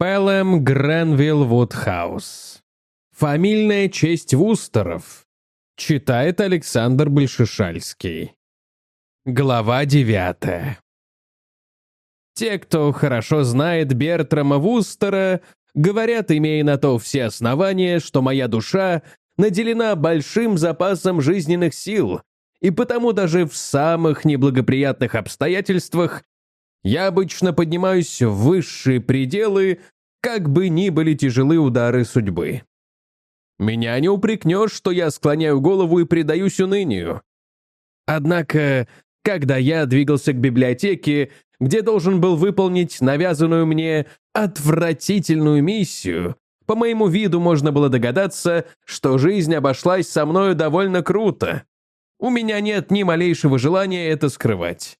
Пелем Гренвилл Вудхаус. Фамильная честь Вустеров. Читает Александр Большешальский. Глава девятая. Те, кто хорошо знает Бертрама Вустера, говорят, имея на то все основания, что моя душа наделена большим запасом жизненных сил, и потому даже в самых неблагоприятных обстоятельствах я обычно поднимаюсь в высшие пределы, как бы ни были тяжелы удары судьбы. Меня не упрекнешь, что я склоняю голову и предаюсь унынию. Однако, когда я двигался к библиотеке, где должен был выполнить навязанную мне отвратительную миссию, по моему виду можно было догадаться, что жизнь обошлась со мною довольно круто. У меня нет ни малейшего желания это скрывать.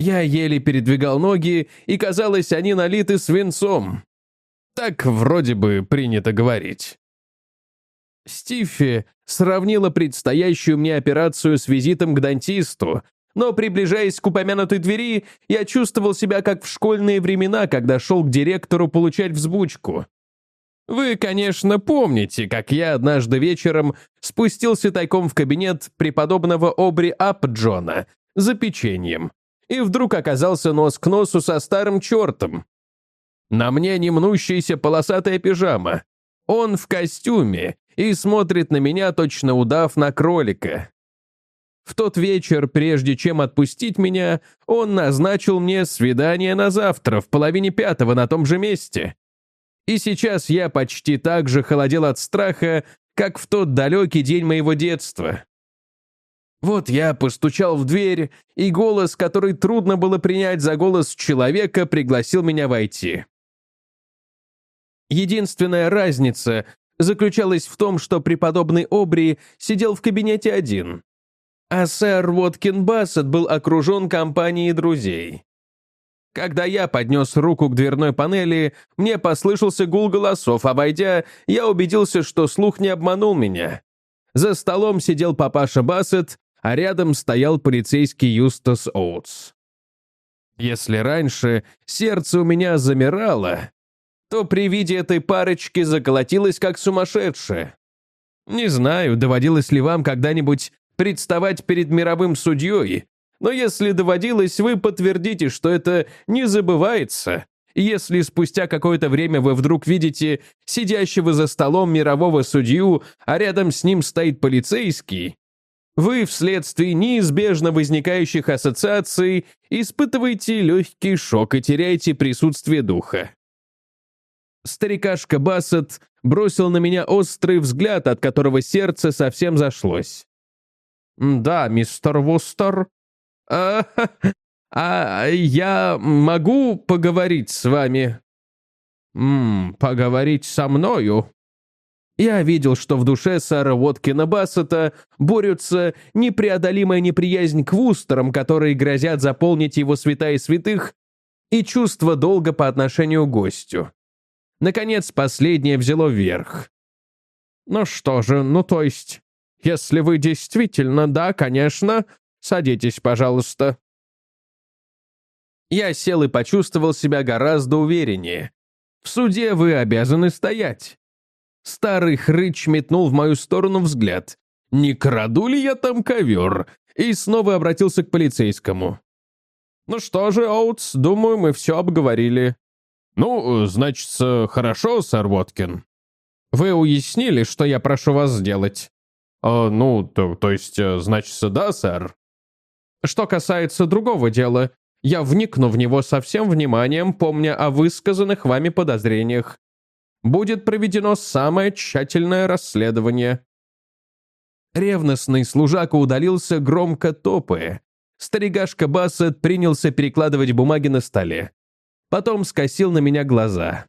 Я еле передвигал ноги, и, казалось, они налиты свинцом. Так вроде бы принято говорить. Стиффи сравнила предстоящую мне операцию с визитом к дантисту, но, приближаясь к упомянутой двери, я чувствовал себя как в школьные времена, когда шел к директору получать взбучку. Вы, конечно, помните, как я однажды вечером спустился тайком в кабинет преподобного Обри Апджона за печеньем и вдруг оказался нос к носу со старым чертом. На мне немнущаяся полосатая пижама. Он в костюме и смотрит на меня, точно удав на кролика. В тот вечер, прежде чем отпустить меня, он назначил мне свидание на завтра в половине пятого на том же месте. И сейчас я почти так же холодел от страха, как в тот далекий день моего детства. Вот я постучал в дверь, и голос, который трудно было принять за голос человека, пригласил меня войти. Единственная разница заключалась в том, что преподобный Обри сидел в кабинете один, а сэр Уоткин Бассет был окружен компанией друзей. Когда я поднес руку к дверной панели, мне послышался гул голосов, а войдя, я убедился, что слух не обманул меня. За столом сидел папаша Бассет, а рядом стоял полицейский Юстас Оутс. Если раньше сердце у меня замирало, то при виде этой парочки заколотилось как сумасшедшее. Не знаю, доводилось ли вам когда-нибудь представать перед мировым судьей, но если доводилось, вы подтвердите, что это не забывается. Если спустя какое-то время вы вдруг видите сидящего за столом мирового судью, а рядом с ним стоит полицейский, вы вследствие неизбежно возникающих ассоциаций испытываете легкий шок и теряете присутствие духа. Старикашка Бассет бросил на меня острый взгляд, от которого сердце совсем зашлось. «Да, мистер Вустер. А, а я могу поговорить с вами?» «М поговорить со мною?» Я видел, что в душе сэра Уоткина Бассета борются непреодолимая неприязнь к Вустерам, которые грозят заполнить его святая святых, и чувство долга по отношению к гостю. Наконец, последнее взяло верх. «Ну что же, ну то есть, если вы действительно, да, конечно, садитесь, пожалуйста». Я сел и почувствовал себя гораздо увереннее. В суде вы обязаны стоять. Старый хрыч метнул в мою сторону взгляд. «Не краду ли я там ковер?» И снова обратился к полицейскому. «Ну что же, Оутс, думаю, мы все обговорили». «Ну, значит, хорошо, сэр Воткин. Вы уяснили, что я прошу вас сделать?» «А, «Ну, то, то есть, значит, да, сэр?» «Что касается другого дела, я вникну в него со всем вниманием, помня о высказанных вами подозрениях будет проведено самое тщательное расследование». Ревностный служака удалился, громко топая. Старигашка Бассет принялся перекладывать бумаги на столе. Потом скосил на меня глаза.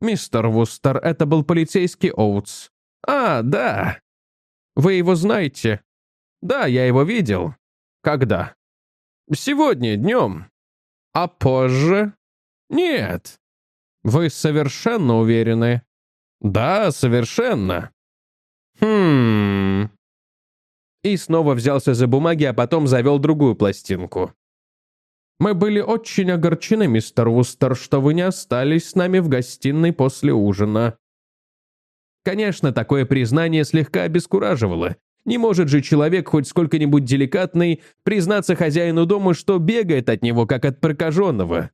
«Мистер Вустер, это был полицейский Оутс». «А, да». «Вы его знаете?» «Да, я его видел». «Когда?» «Сегодня, днем». «А позже?» «Нет». Вы совершенно уверены? Да, совершенно. Хм. И снова взялся за бумаги, а потом завел другую пластинку. Мы были очень огорчены, мистер Вустер, что вы не остались с нами в гостиной после ужина». Конечно, такое признание слегка обескураживало. Не может же человек, хоть сколько-нибудь деликатный, признаться хозяину дома, что бегает от него, как от прокаженного.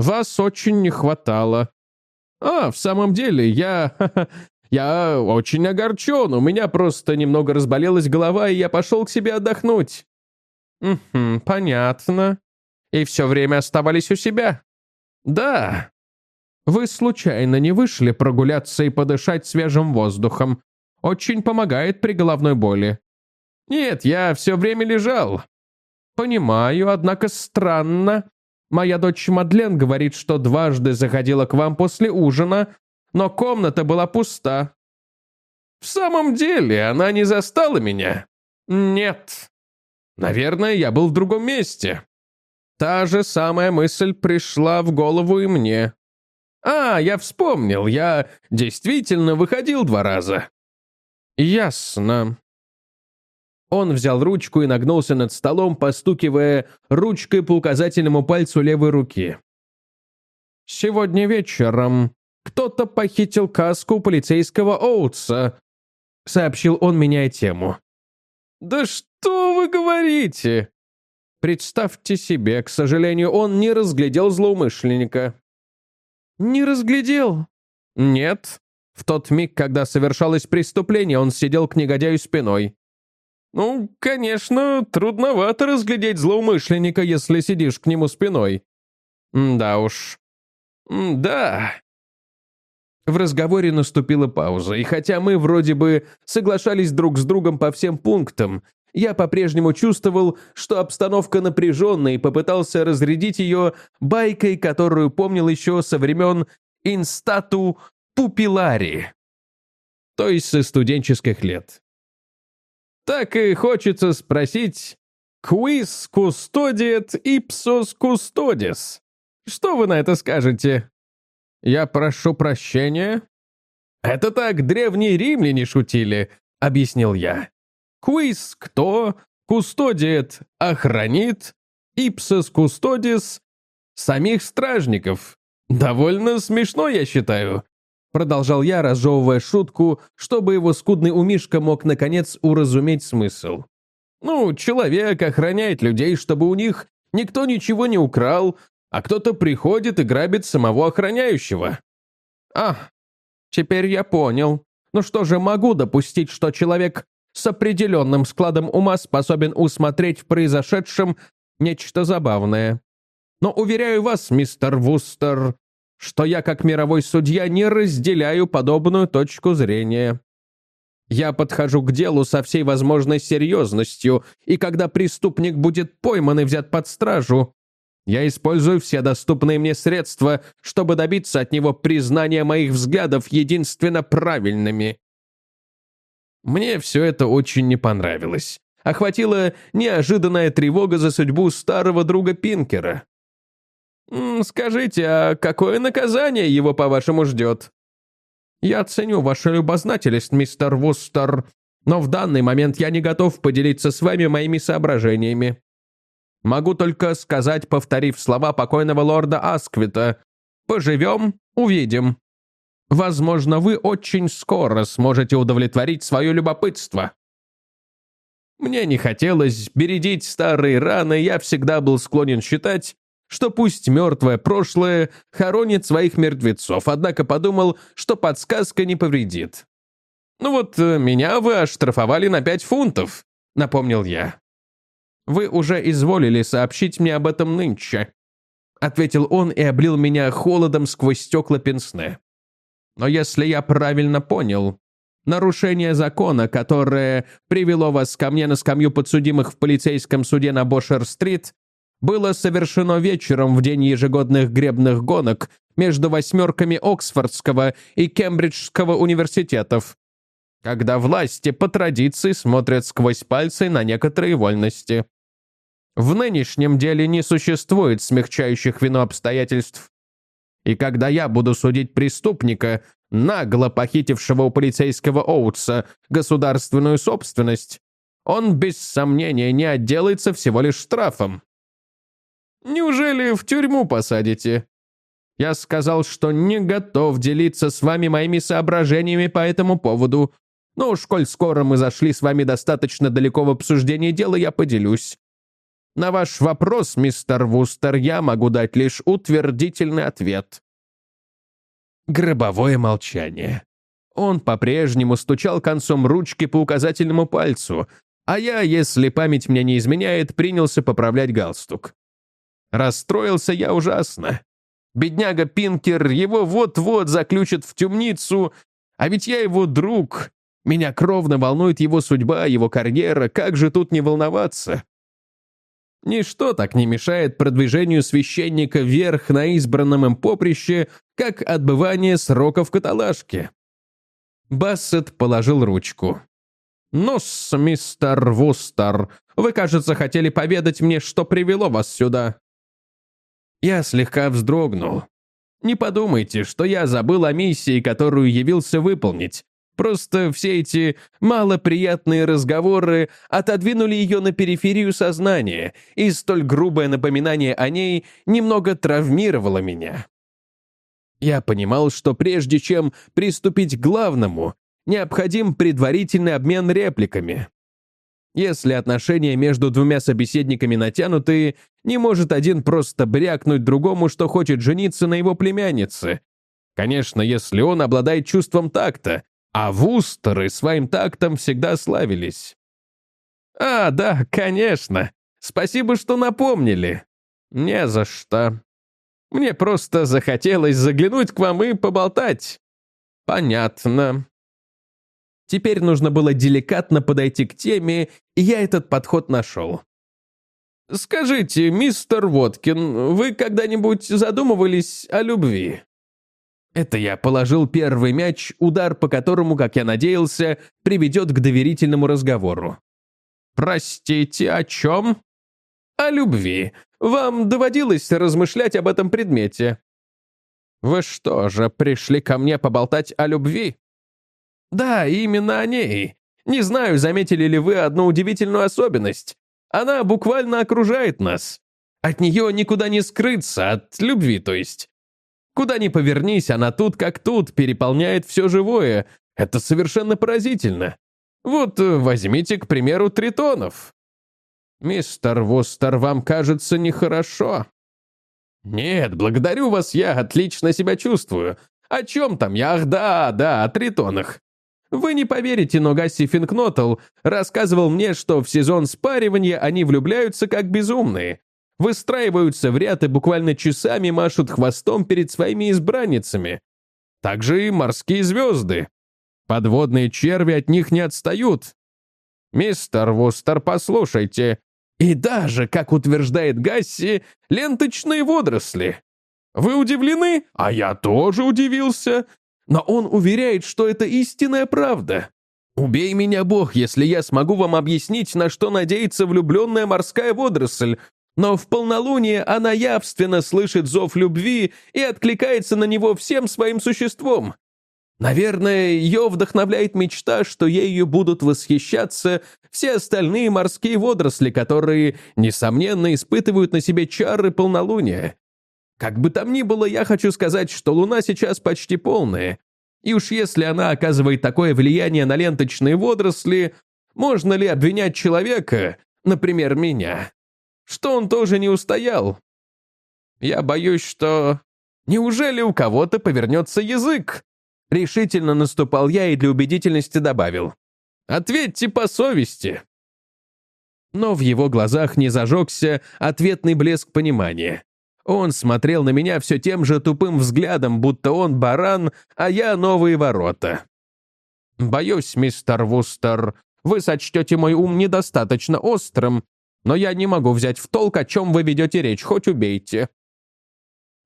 «Вас очень не хватало». «А, в самом деле, я... я очень огорчен. У меня просто немного разболелась голова, и я пошел к себе отдохнуть». «Угу, понятно. И все время оставались у себя?» «Да». «Вы случайно не вышли прогуляться и подышать свежим воздухом? Очень помогает при головной боли». «Нет, я все время лежал». «Понимаю, однако странно. Моя дочь Мадлен говорит, что дважды заходила к вам после ужина, но комната была пуста». «В самом деле, она не застала меня?» «Нет». «Наверное, я был в другом месте». Та же самая мысль пришла в голову и мне. «А, я вспомнил, я действительно выходил два раза. «Ясно». Он взял ручку и нагнулся над столом, постукивая ручкой по указательному пальцу левой руки. «Сегодня вечером кто-то похитил каску полицейского Оутса», — сообщил он, меняя тему. «Да что вы говорите?» Представьте себе, к сожалению, он не разглядел злоумышленника. «Не разглядел?» «Нет, в тот миг, когда совершалось преступление, он сидел к негодяю спиной. «Ну, конечно, трудновато разглядеть злоумышленника, если сидишь к нему спиной». «Да уж». «Да». В разговоре наступила пауза, и хотя мы вроде бы соглашались друг с другом по всем пунктам, я по-прежнему чувствовал, что обстановка напряженная и попытался разрядить ее байкой, которую помнил еще со времен инстату пупилари, то есть со студенческих лет. Так и хочется спросить «Quis custodiet ipsos custodis?» Что вы на это скажете? Я прошу прощения? Это так древние римляне шутили, объяснил я. Quis кто? Кустодиет охранит, ipsos custodis самих стражников. Довольно смешно, я считаю. Продолжал я, разжевывая шутку, чтобы его скудный умишка мог наконец уразуметь смысл. Ну, человек охраняет людей, чтобы у них никто ничего не украл, а кто-то приходит и грабит самого охраняющего. А, теперь я понял. Ну что же, могу допустить, что человек с определенным складом ума способен усмотреть в произошедшем нечто забавное. Но уверяю вас, мистер Вустер, что я, как мировой судья, не разделяю подобную точку зрения. Я подхожу к делу со всей возможной серьезностью, и когда преступник будет пойман и взят под стражу, я использую все доступные мне средства, чтобы добиться от него признания моих взглядов единственно правильными. Мне все это очень не понравилось. Охватила неожиданная тревога за судьбу старого друга Пинкера. «Скажите, а какое наказание его, по-вашему, ждет?» «Я ценю вашу любознательность, мистер Вустер, но в данный момент я не готов поделиться с вами моими соображениями. Могу только сказать, повторив слова покойного лорда Асквита, «Поживем, увидим». Возможно, вы очень скоро сможете удовлетворить свое любопытство. Мне не хотелось бередить старые раны, я всегда был склонен считать, что пусть мертвое прошлое хоронит своих мертвецов, однако подумал, что подсказка не повредит. «Ну вот, э, меня вы оштрафовали на пять фунтов», — напомнил я. «Вы уже изволили сообщить мне об этом нынче», — ответил он и облил меня холодом сквозь стекла пенсне. «Но если я правильно понял, нарушение закона, которое привело вас ко мне на скамью подсудимых в полицейском суде на Бошер-стрит, было совершено вечером в день ежегодных гребных гонок между восьмерками Оксфордского и Кембриджского университетов, когда власти по традиции смотрят сквозь пальцы на некоторые вольности. В нынешнем деле не существует смягчающих вину обстоятельств. И когда я буду судить преступника, нагло похитившего у полицейского Оутса государственную собственность, он без сомнения не отделается всего лишь штрафом. Неужели в тюрьму посадите?» Я сказал, что не готов делиться с вами моими соображениями по этому поводу. Но уж коль скоро мы зашли с вами достаточно далеко в обсуждении дела, я поделюсь. На ваш вопрос, мистер Вустер, я могу дать лишь утвердительный ответ. Гробовое молчание. Он по-прежнему стучал концом ручки по указательному пальцу, а я, если память мне не изменяет, принялся поправлять галстук. Расстроился я ужасно. Бедняга Пинкер, его вот-вот заключат в темницу, а ведь я его друг. Меня кровно волнует его судьба, его карьера, как же тут не волноваться? Ничто так не мешает продвижению священника вверх на избранном им поприще, как отбывание срока в каталажке. Бассет положил ручку. «Ну-с, мистер Вустер, вы, кажется, хотели поведать мне, что привело вас сюда». Я слегка вздрогнул. Не подумайте, что я забыл о миссии, которую явился выполнить. Просто все эти малоприятные разговоры отодвинули ее на периферию сознания, и столь грубое напоминание о ней немного травмировало меня. Я понимал, что прежде чем приступить к главному, необходим предварительный обмен репликами. Если отношения между двумя собеседниками натянуты, не может один просто брякнуть другому, что хочет жениться на его племяннице. Конечно, если он обладает чувством такта, а вустеры своим тактом всегда славились. «А, да, конечно. Спасибо, что напомнили. Не за что. Мне просто захотелось заглянуть к вам и поболтать». «Понятно. Теперь нужно было деликатно подойти к теме, и я этот подход нашел. «Скажите, мистер Воткин, вы когда-нибудь задумывались о любви?» Это я положил первый мяч, удар по которому, как я надеялся, приведет к доверительному разговору. «Простите, о чем?» «О любви. Вам доводилось размышлять об этом предмете?» «Вы что же, пришли ко мне поболтать о любви?» Да, именно о ней. Не знаю, заметили ли вы одну удивительную особенность. Она буквально окружает нас. От нее никуда не скрыться, от любви, то есть. Куда ни повернись, она тут как тут, переполняет все живое. Это совершенно поразительно. Вот э, возьмите, к примеру, тритонов. Мистер Вустер, вам кажется нехорошо. Нет, благодарю вас, я отлично себя чувствую. О чем там я? Ах, да, да, о тритонах. Вы не поверите, но Гасси Финкнотл рассказывал мне, что в сезон спаривания они влюбляются как безумные. Выстраиваются в ряд и буквально часами машут хвостом перед своими избранницами. Также и морские звезды. Подводные черви от них не отстают. Мистер Вустер, послушайте. И даже, как утверждает Гасси, ленточные водоросли. Вы удивлены? А я тоже удивился но он уверяет, что это истинная правда. Убей меня, Бог, если я смогу вам объяснить, на что надеется влюбленная морская водоросль, но в полнолуние она явственно слышит зов любви и откликается на него всем своим существом. Наверное, ее вдохновляет мечта, что ею будут восхищаться все остальные морские водоросли, которые, несомненно, испытывают на себе чары полнолуния. Как бы там ни было, я хочу сказать, что Луна сейчас почти полная. И уж если она оказывает такое влияние на ленточные водоросли, можно ли обвинять человека, например, меня, что он тоже не устоял? Я боюсь, что... Неужели у кого-то повернется язык? Решительно наступал я и для убедительности добавил. Ответьте по совести. Но в его глазах не зажегся ответный блеск понимания. Он смотрел на меня все тем же тупым взглядом, будто он баран, а я новые ворота. «Боюсь, мистер Вустер, вы сочтете мой ум недостаточно острым, но я не могу взять в толк, о чем вы ведете речь, хоть убейте».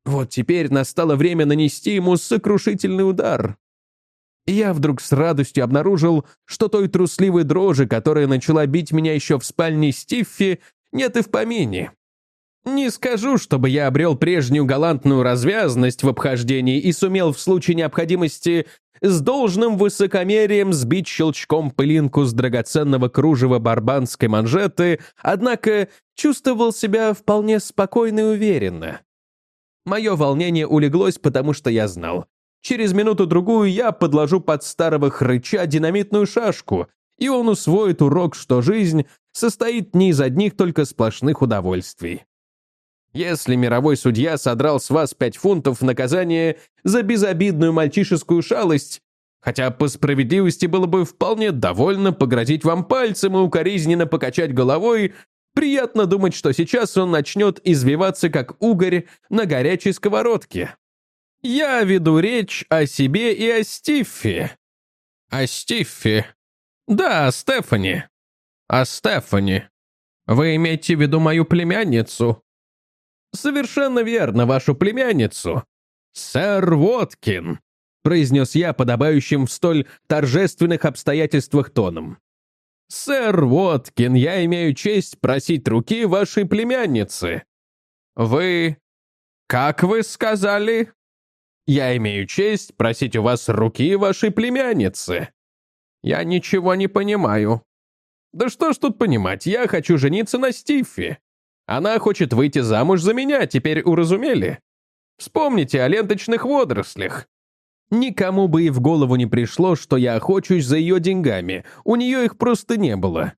Вот теперь настало время нанести ему сокрушительный удар. Я вдруг с радостью обнаружил, что той трусливой дрожи, которая начала бить меня еще в спальне Стиффи, нет и в помине. Не скажу, чтобы я обрел прежнюю галантную развязность в обхождении и сумел в случае необходимости с должным высокомерием сбить щелчком пылинку с драгоценного кружева барбанской манжеты, однако чувствовал себя вполне спокойно и уверенно. Мое волнение улеглось, потому что я знал. Через минуту-другую я подложу под старого хрыча динамитную шашку, и он усвоит урок, что жизнь состоит не из одних только сплошных удовольствий. Если мировой судья содрал с вас пять фунтов в наказание за безобидную мальчишескую шалость, хотя по справедливости было бы вполне довольно погрозить вам пальцем и укоризненно покачать головой, приятно думать, что сейчас он начнет извиваться как угорь на горячей сковородке. Я веду речь о себе и о Стиффи. О Стиффи. Да, о Стефани. О Стефани. Вы имеете в виду мою племянницу? «Совершенно верно, вашу племянницу». «Сэр Воткин», — произнес я подобающим в столь торжественных обстоятельствах тоном. «Сэр Воткин, я имею честь просить руки вашей племянницы». «Вы... как вы сказали?» «Я имею честь просить у вас руки вашей племянницы». «Я ничего не понимаю». «Да что ж тут понимать, я хочу жениться на Стиффи. Она хочет выйти замуж за меня, теперь уразумели? Вспомните о ленточных водорослях. Никому бы и в голову не пришло, что я охочусь за ее деньгами, у нее их просто не было.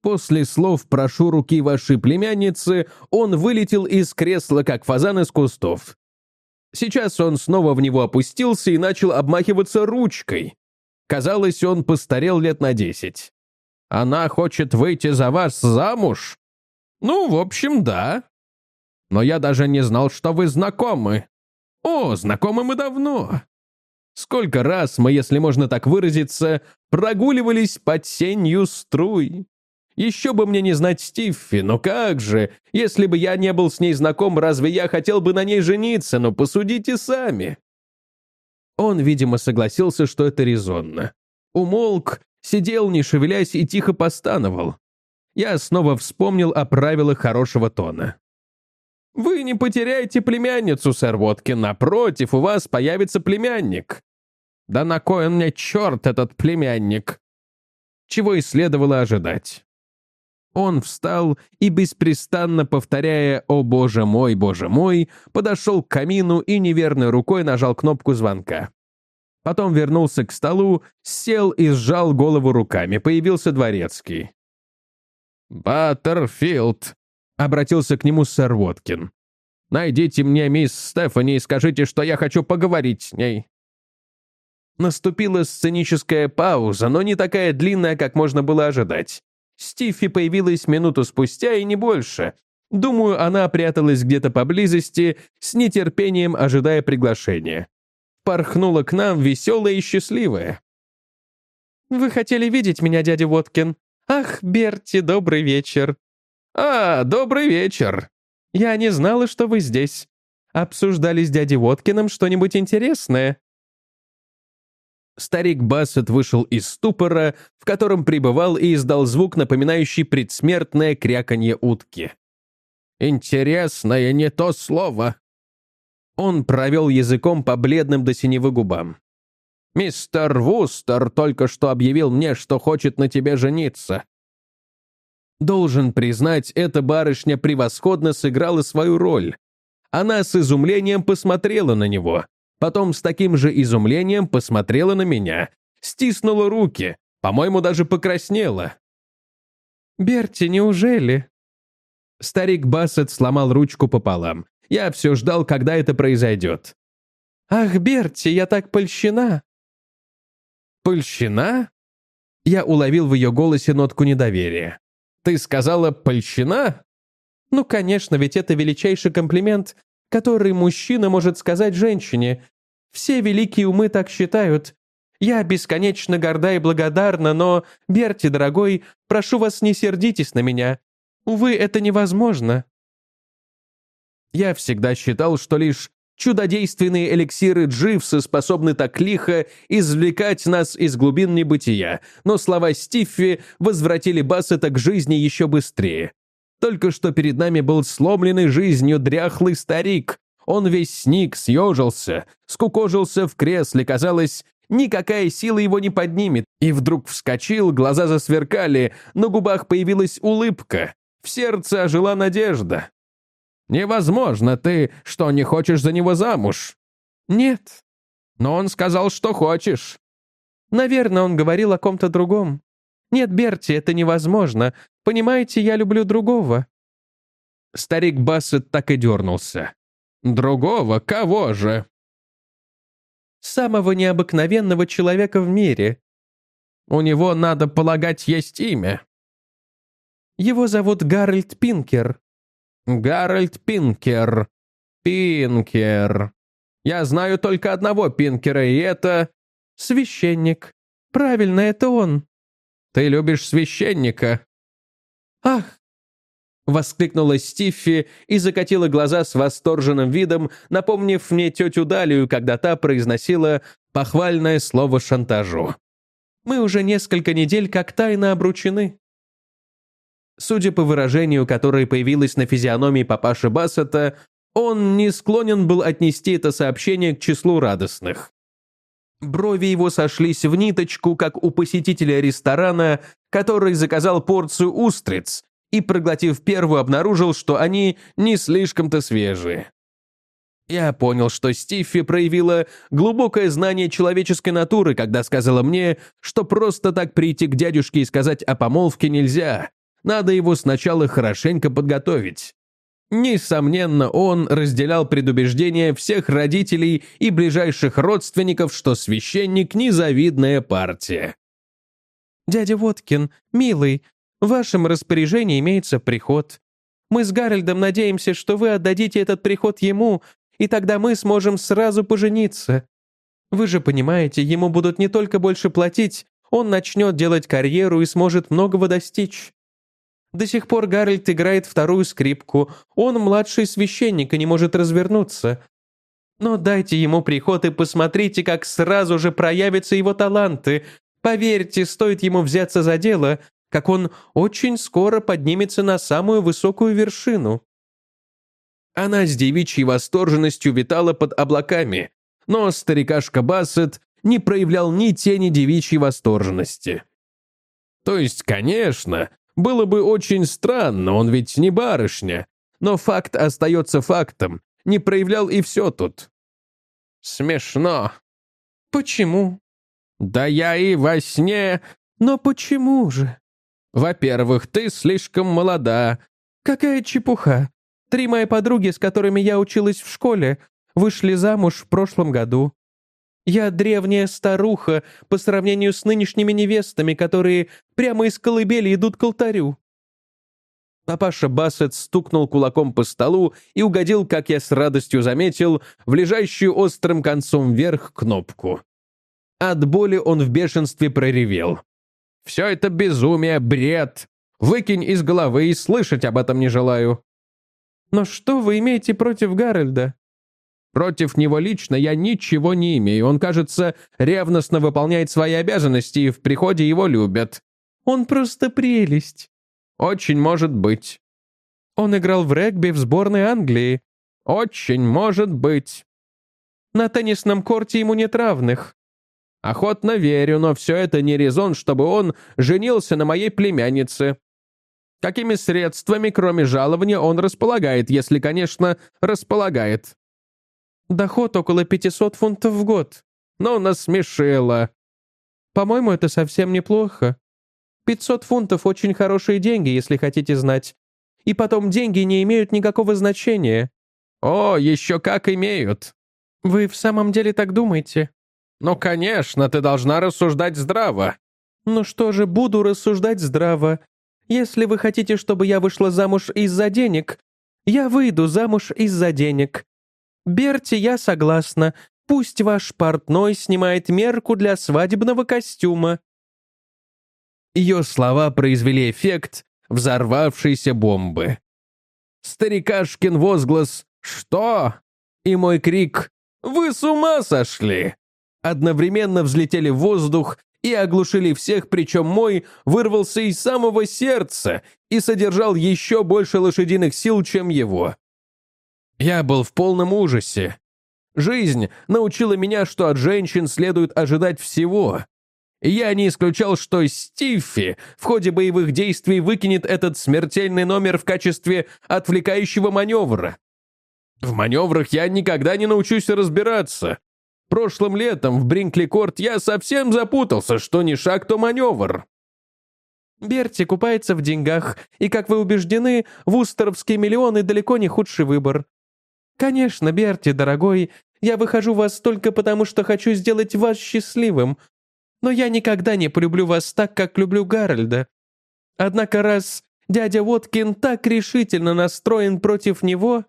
После слов «прошу руки вашей племянницы» он вылетел из кресла, как фазан из кустов. Сейчас он снова в него опустился и начал обмахиваться ручкой. Казалось, он постарел лет на десять. «Она хочет выйти за вас замуж?» «Ну, в общем, да. Но я даже не знал, что вы знакомы. О, знакомы мы давно. Сколько раз мы, если можно так выразиться, прогуливались под сенью струй. Еще бы мне не знать Стиффи, но как же, если бы я не был с ней знаком, разве я хотел бы на ней жениться, но посудите сами». Он, видимо, согласился, что это резонно. Умолк, сидел, не шевелясь, и тихо постановал я снова вспомнил о правилах хорошего тона. «Вы не потеряете племянницу, сэр Воткин, напротив, у вас появится племянник». «Да на кой он мне черт, этот племянник?» Чего и следовало ожидать. Он встал и, беспрестанно повторяя «О, боже мой, боже мой», подошел к камину и неверной рукой нажал кнопку звонка. Потом вернулся к столу, сел и сжал голову руками. Появился дворецкий. «Баттерфилд», — обратился к нему сэр Воткин. «Найдите мне мисс Стефани и скажите, что я хочу поговорить с ней». Наступила сценическая пауза, но не такая длинная, как можно было ожидать. Стиффи появилась минуту спустя и не больше. Думаю, она пряталась где-то поблизости, с нетерпением ожидая приглашения. Порхнула к нам веселая и счастливая. «Вы хотели видеть меня, дядя Воткин?» «Ах, Берти, добрый вечер!» «А, добрый вечер!» «Я не знала, что вы здесь. Обсуждали с дядей Воткиным что-нибудь интересное?» Старик Бассет вышел из ступора, в котором пребывал и издал звук, напоминающий предсмертное кряканье утки. «Интересное не то слово!» Он провел языком по бледным до синевы губам. Мистер Вустер только что объявил мне, что хочет на тебе жениться. Должен признать, эта барышня превосходно сыграла свою роль. Она с изумлением посмотрела на него, потом с таким же изумлением посмотрела на меня, стиснула руки, по-моему, даже покраснела. «Берти, неужели?» Старик Бассет сломал ручку пополам. Я все ждал, когда это произойдет. «Ах, Берти, я так польщена!» «Польщина?» Я уловил в ее голосе нотку недоверия. «Ты сказала «польщина»?» «Ну, конечно, ведь это величайший комплимент, который мужчина может сказать женщине. Все великие умы так считают. Я бесконечно горда и благодарна, но, Берти, дорогой, прошу вас, не сердитесь на меня. Увы, это невозможно». Я всегда считал, что лишь Чудодейственные эликсиры Дживса способны так лихо извлекать нас из глубин небытия, но слова Стиффи возвратили Бассета к жизни еще быстрее. Только что перед нами был сломленный жизнью дряхлый старик. Он весь сник, съежился, скукожился в кресле, казалось, Никакая сила его не поднимет. И вдруг вскочил, глаза засверкали, на губах появилась улыбка. В сердце ожила надежда. «Невозможно, ты что, не хочешь за него замуж?» «Нет». «Но он сказал, что хочешь». «Наверное, он говорил о ком-то другом». «Нет, Берти, это невозможно. Понимаете, я люблю другого». Старик Бассет так и дернулся. «Другого? Кого же?» «Самого необыкновенного человека в мире». «У него, надо полагать, есть имя». «Его зовут Гарольд Пинкер». «Гарольд Пинкер. Пинкер. Я знаю только одного Пинкера, и это...» «Священник. Правильно, это он». «Ты любишь священника?» «Ах!» Воскликнула Стиффи и закатила глаза с восторженным видом, напомнив мне тетю Далию, когда та произносила похвальное слово шантажу. «Мы уже несколько недель как тайно обручены». Судя по выражению, которое появилось на физиономии папаши Бассета, он не склонен был отнести это сообщение к числу радостных. Брови его сошлись в ниточку, как у посетителя ресторана, который заказал порцию устриц и, проглотив первую, обнаружил, что они не слишком-то свежие. Я понял, что Стиффи проявила глубокое знание человеческой натуры, когда сказала мне, что просто так прийти к дядюшке и сказать о помолвке нельзя. Надо его сначала хорошенько подготовить. Несомненно, он разделял предубеждения всех родителей и ближайших родственников, что священник – незавидная партия. «Дядя Воткин, милый, в вашем распоряжении имеется приход. Мы с Гарольдом надеемся, что вы отдадите этот приход ему, и тогда мы сможем сразу пожениться. Вы же понимаете, ему будут не только больше платить, он начнет делать карьеру и сможет многого достичь. До сих пор Гарольд играет вторую скрипку. Он младший священник и не может развернуться. Но дайте ему приход и посмотрите, как сразу же проявятся его таланты. Поверьте, стоит ему взяться за дело, как он очень скоро поднимется на самую высокую вершину. Она с девичьей восторженностью витала под облаками, но старикашка Бассет не проявлял ни тени девичьей восторженности. То есть, конечно, было бы очень странно, он ведь не барышня. Но факт остается фактом. Не проявлял и все тут. Смешно. Почему? Да я и во сне. Но почему же? Во-первых, ты слишком молода. Какая чепуха. Три мои подруги, с которыми я училась в школе, вышли замуж в прошлом году. Я древняя старуха по сравнению с нынешними невестами, которые прямо из колыбели идут к алтарю». Папаша Бассет стукнул кулаком по столу и угодил, как я с радостью заметил, в лежащую острым концом вверх кнопку. От боли он в бешенстве проревел. «Все это безумие, бред! Выкинь из головы и слышать об этом не желаю!» «Но что вы имеете против Гарольда?» Против него лично я ничего не имею. Он, кажется, ревностно выполняет свои обязанности, и в приходе его любят. Он просто прелесть. Очень может быть. Он играл в регби в сборной Англии. Очень может быть. На теннисном корте ему нет равных. Охотно верю, но все это не резон, чтобы он женился на моей племяннице. Какими средствами, кроме жалования, он располагает, если, конечно, располагает? Доход около 500 фунтов в год. Ну, насмешила. По-моему, это совсем неплохо. 500 фунтов — очень хорошие деньги, если хотите знать. И потом деньги не имеют никакого значения. О, еще как имеют. Вы в самом деле так думаете? Ну, конечно, ты должна рассуждать здраво. Ну что же, буду рассуждать здраво. Если вы хотите, чтобы я вышла замуж из-за денег, я выйду замуж из-за денег. «Берти, я согласна. Пусть ваш портной снимает мерку для свадебного костюма». Ее слова произвели эффект взорвавшейся бомбы. Старикашкин возглас «Что?» и мой крик «Вы с ума сошли!» одновременно взлетели в воздух и оглушили всех, причем мой вырвался из самого сердца и содержал еще больше лошадиных сил, чем его. Я был в полном ужасе. Жизнь научила меня, что от женщин следует ожидать всего. Я не исключал, что Стиффи в ходе боевых действий выкинет этот смертельный номер в качестве отвлекающего маневра. В маневрах я никогда не научусь разбираться. Прошлым летом в Бринкли-Корт я совсем запутался, что ни шаг, то маневр. Берти купается в деньгах, и, как вы убеждены, вустеровские миллионы далеко не худший выбор. Конечно, Берти, дорогой, я выхожу вас только потому, что хочу сделать вас счастливым, но я никогда не полюблю вас так, как люблю Гарольда. Однако раз дядя Воткин так решительно настроен против него...»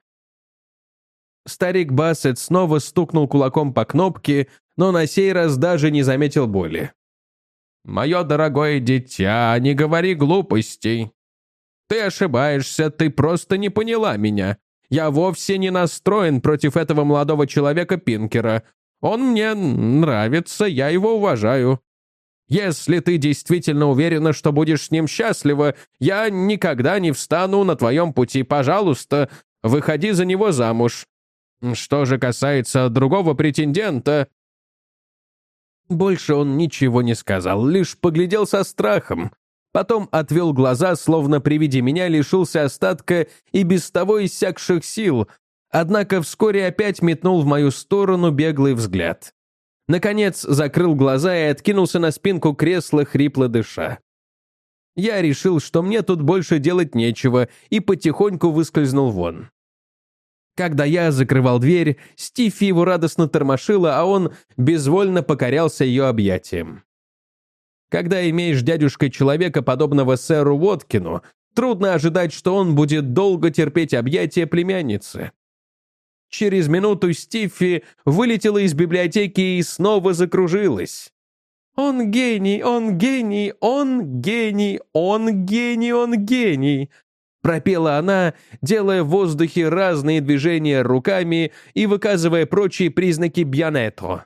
Старик Бассет снова стукнул кулаком по кнопке, но на сей раз даже не заметил боли. «Мое дорогое дитя, не говори глупостей. Ты ошибаешься, ты просто не поняла меня. Я вовсе не настроен против этого молодого человека Пинкера. Он мне нравится, я его уважаю. Если ты действительно уверена, что будешь с ним счастлива, я никогда не встану на твоем пути. Пожалуйста, выходи за него замуж. Что же касается другого претендента...» Больше он ничего не сказал, лишь поглядел со страхом. Потом отвел глаза, словно при виде меня лишился остатка и без того иссякших сил, однако вскоре опять метнул в мою сторону беглый взгляд. Наконец закрыл глаза и откинулся на спинку кресла, хрипло дыша. Я решил, что мне тут больше делать нечего, и потихоньку выскользнул вон. Когда я закрывал дверь, Стифи его радостно тормошила, а он безвольно покорялся ее объятиям. Когда имеешь дядюшкой человека, подобного сэру Уоткину, трудно ожидать, что он будет долго терпеть объятия племянницы. Через минуту Стиффи вылетела из библиотеки и снова закружилась. «Он гений, он гений, он гений, он гений, он гений!» Пропела она, делая в воздухе разные движения руками и выказывая прочие признаки бьянето.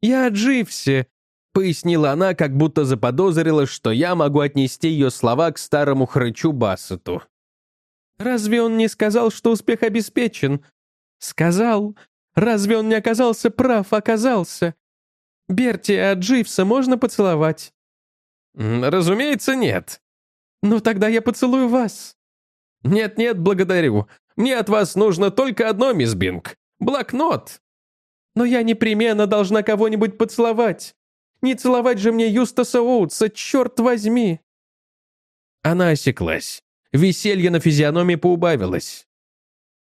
«Я Дживси», — пояснила она, как будто заподозрила, что я могу отнести ее слова к старому хрычу Бассету. «Разве он не сказал, что успех обеспечен? «Сказал. Разве он не оказался прав? Оказался. Берти, а Дживса можно поцеловать?» «Разумеется, нет». «Ну тогда я поцелую вас». «Нет-нет, благодарю. Мне от вас нужно только одно, мисс Бинг. Блокнот». «Но я непременно должна кого-нибудь поцеловать. Не целовать же мне Юстаса Оутса, черт возьми!» Она осеклась. Веселье на физиономии поубавилось.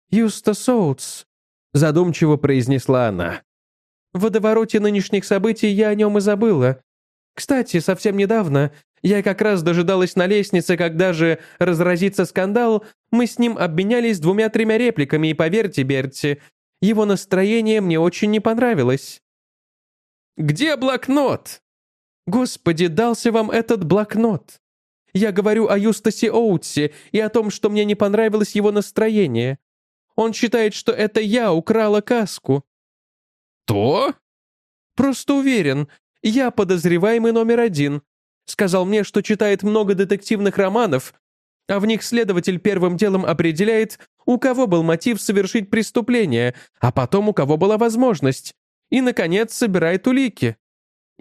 «Юстас Оутс», — задумчиво произнесла она. «В водовороте нынешних событий я о нем и забыла. Кстати, совсем недавно, я как раз дожидалась на лестнице, когда же разразится скандал, мы с ним обменялись двумя-тремя репликами, и поверьте, Берти, его настроение мне очень не понравилось». «Где блокнот?» «Господи, дался вам этот блокнот. Я говорю о Юстасе Оутсе и о том, что мне не понравилось его настроение. Он считает, что это я украла каску». «То?» «Просто уверен. Я подозреваемый номер один. Сказал мне, что читает много детективных романов, а в них следователь первым делом определяет, у кого был мотив совершить преступление, а потом у кого была возможность, и, наконец, собирает улики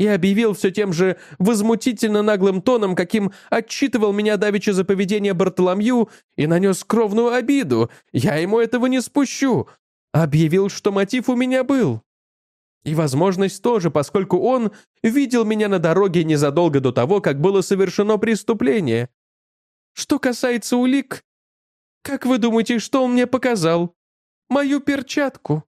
и объявил все тем же возмутительно наглым тоном, каким отчитывал меня давеча за поведение Бартоломью и нанес кровную обиду. Я ему этого не спущу. Объявил, что мотив у меня был. И возможность тоже, поскольку он видел меня на дороге незадолго до того, как было совершено преступление. Что касается улик, как вы думаете, что он мне показал? Мою перчатку.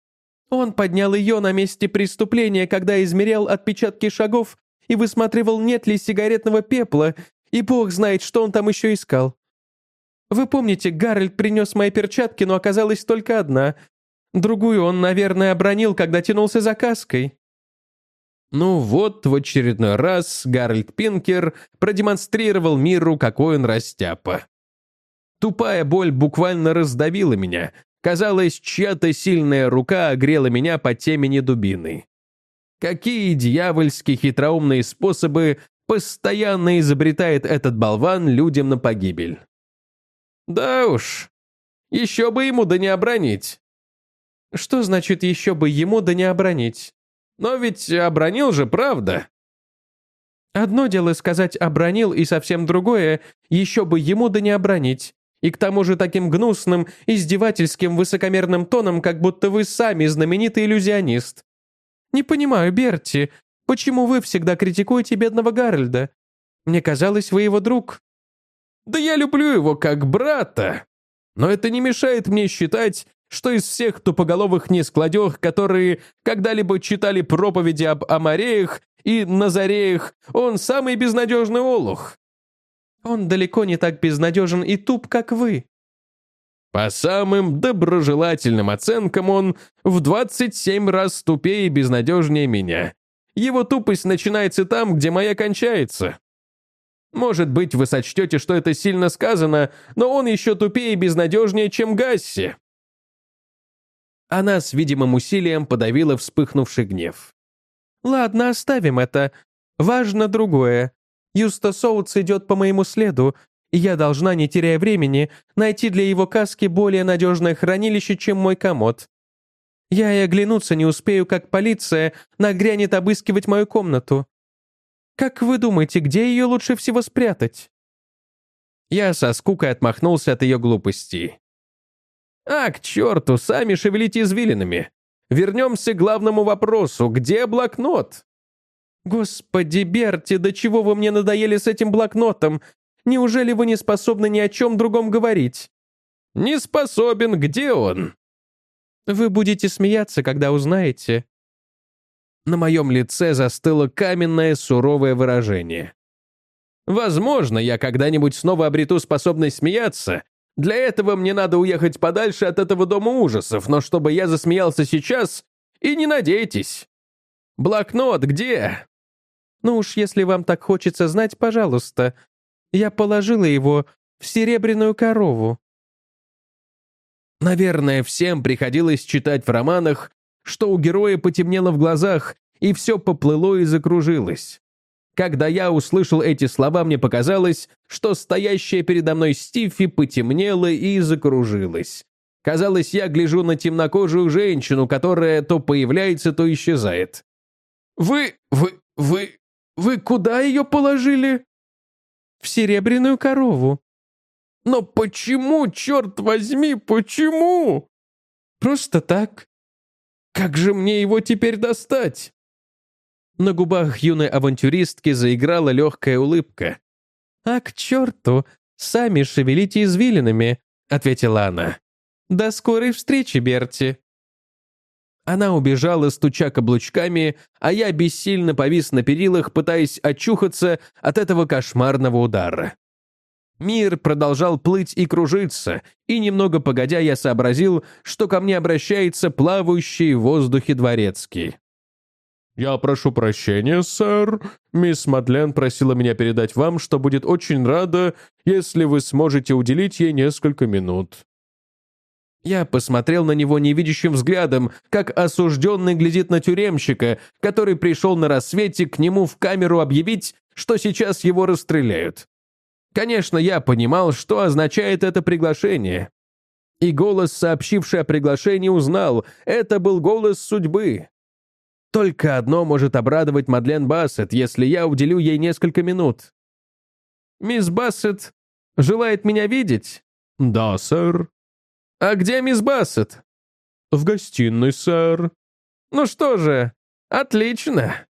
Он поднял ее на месте преступления, когда измерял отпечатки шагов и высматривал, нет ли сигаретного пепла, и бог знает, что он там еще искал. Вы помните, Гарольд принес мои перчатки, но оказалась только одна. Другую он, наверное, обронил, когда тянулся за каской. Ну вот, в очередной раз Гарольд Пинкер продемонстрировал миру, какой он растяпа. Тупая боль буквально раздавила меня, Казалось, чья-то сильная рука огрела меня по темени дубины. Какие дьявольски хитроумные способы постоянно изобретает этот болван людям на погибель. Да уж, еще бы ему да не обронить. Что значит еще бы ему да не обронить? Но ведь обронил же, правда? Одно дело сказать «обронил» и совсем другое — еще бы ему да не обронить. И к тому же таким гнусным, издевательским, высокомерным тоном, как будто вы сами знаменитый иллюзионист. Не понимаю, Берти, почему вы всегда критикуете бедного Гарольда? Мне казалось, вы его друг. Да я люблю его как брата. Но это не мешает мне считать, что из всех тупоголовых нескладех, которые когда-либо читали проповеди об Амареях и Назареях, он самый безнадежный олух. Он далеко не так безнадежен и туп, как вы. По самым доброжелательным оценкам он в 27 раз тупее и безнадежнее меня. Его тупость начинается там, где моя кончается. Может быть, вы сочтете, что это сильно сказано, но он еще тупее и безнадежнее, чем Гасси. Она с видимым усилием подавила вспыхнувший гнев. «Ладно, оставим это. Важно другое. Юста Соутс идет по моему следу, и я должна, не теряя времени, найти для его каски более надежное хранилище, чем мой комод. Я и оглянуться не успею, как полиция нагрянет обыскивать мою комнату. Как вы думаете, где ее лучше всего спрятать?» Я со скукой отмахнулся от ее глупостей. «А, к черту, сами шевелите извилинами. Вернемся к главному вопросу. Где блокнот?» «Господи, Берти, до чего вы мне надоели с этим блокнотом? Неужели вы не способны ни о чем другом говорить?» «Не способен. Где он?» «Вы будете смеяться, когда узнаете». На моем лице застыло каменное суровое выражение. «Возможно, я когда-нибудь снова обрету способность смеяться, для этого мне надо уехать подальше от этого дома ужасов, но чтобы я засмеялся сейчас, и не надейтесь. Блокнот где? Ну уж если вам так хочется знать, пожалуйста. Я положила его в серебряную корову. Наверное, всем приходилось читать в романах, что у героя потемнело в глазах, и все поплыло и закружилось. Когда я услышал эти слова, мне показалось, что стоящая передо мной Стиффи потемнела и закружилась. Казалось, я гляжу на темнокожую женщину, которая то появляется, то исчезает. «Вы... вы... вы... вы куда ее положили?» «В серебряную корову». «Но почему, черт возьми, почему?» «Просто так». «Как же мне его теперь достать?» На губах юной авантюристки заиграла легкая улыбка. «А к черту! Сами шевелите извилинами!» — ответила она. «До скорой встречи, Берти!» Она убежала, стуча каблучками, а я бессильно повис на перилах, пытаясь очухаться от этого кошмарного удара. Мир продолжал плыть и кружиться, и немного погодя я сообразил, что ко мне обращается плавающий в воздухе дворецкий. «Я прошу прощения, сэр. Мисс Мадлен просила меня передать вам, что будет очень рада, если вы сможете уделить ей несколько минут». Я посмотрел на него невидящим взглядом, как осужденный глядит на тюремщика, который пришел на рассвете к нему в камеру объявить, что сейчас его расстреляют. Конечно, я понимал, что означает это приглашение. И голос, сообщивший о приглашении, узнал, это был голос судьбы. Только одно может обрадовать Мадлен Бассет, если я уделю ей несколько минут. «Мисс Бассет желает меня видеть?» «Да, сэр». «А где мисс Бассет?» «В гостиной, сэр». «Ну что же, отлично».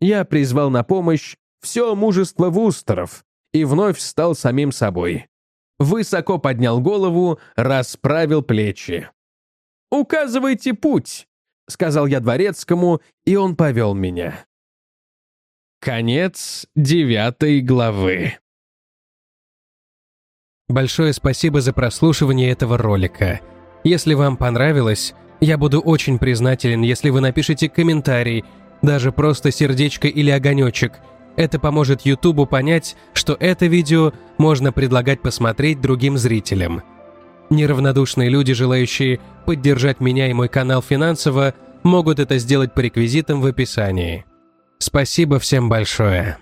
Я призвал на помощь все мужество Вустеров и вновь стал самим собой. Высоко поднял голову, расправил плечи. «Указывайте путь!» — сказал я дворецкому, и он повел меня. Конец девятой главы. Большое спасибо за прослушивание этого ролика. Если вам понравилось, я буду очень признателен, если вы напишите комментарий, даже просто сердечко или огонечек. Это поможет Ютубу понять, что это видео можно предлагать посмотреть другим зрителям. Неравнодушные люди, желающие поддержать меня и мой канал финансово, могут это сделать по реквизитам в описании. Спасибо всем большое.